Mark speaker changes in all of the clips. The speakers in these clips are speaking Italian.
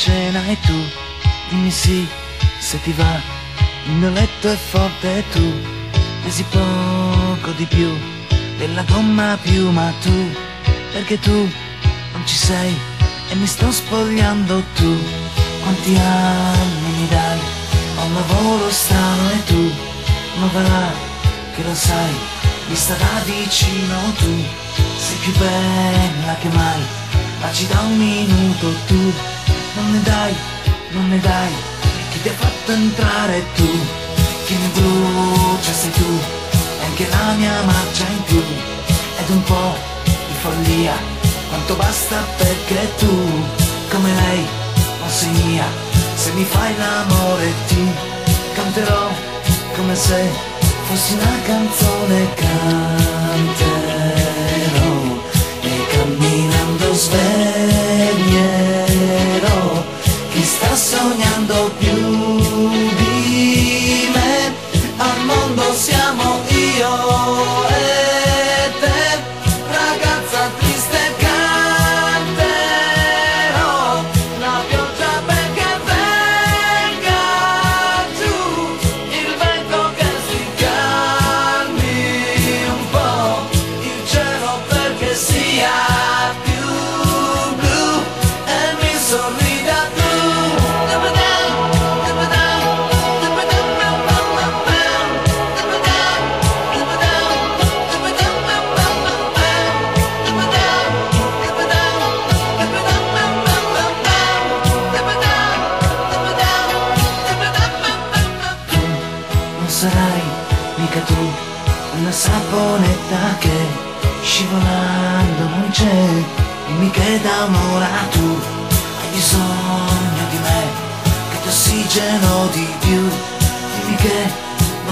Speaker 1: cena e tu dimmi sì se ti va. Il mio letto è forte e tu pesi poco di più della gomma più, ma tu perché tu non ci sei e mi sto spogliando tu. Quanti anni mi dai? Ho un lavoro strano e tu non là che lo sai, vista da vicino tu sei più bella che mai, ma ci da un minuto tu. Non ne dai, non ne dai, chi ti ha fatto entrare tu, chi mi brucia sei tu, e anche la mia marcia in più, ed un po' di follia, quanto basta perché tu, come lei, non sei mia, se mi fai l'amore ti canterò come se fossi una canzone canterò spend saponetta che scivolando non c'è che da un'ora tu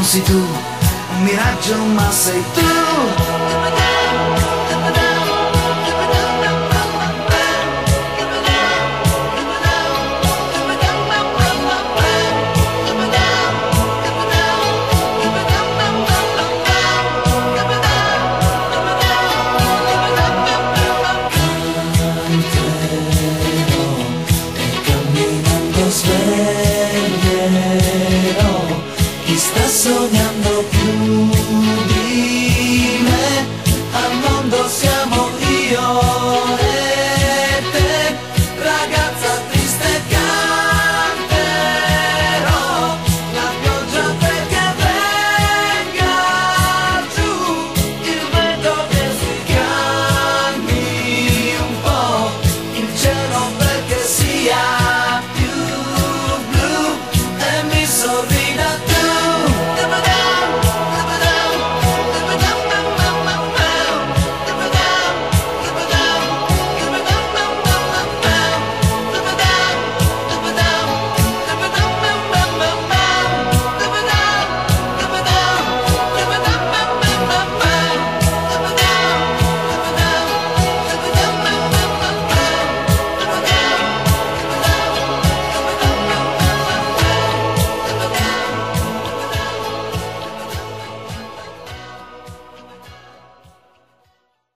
Speaker 1: sei tu un miraggio ma sei tu. Canterò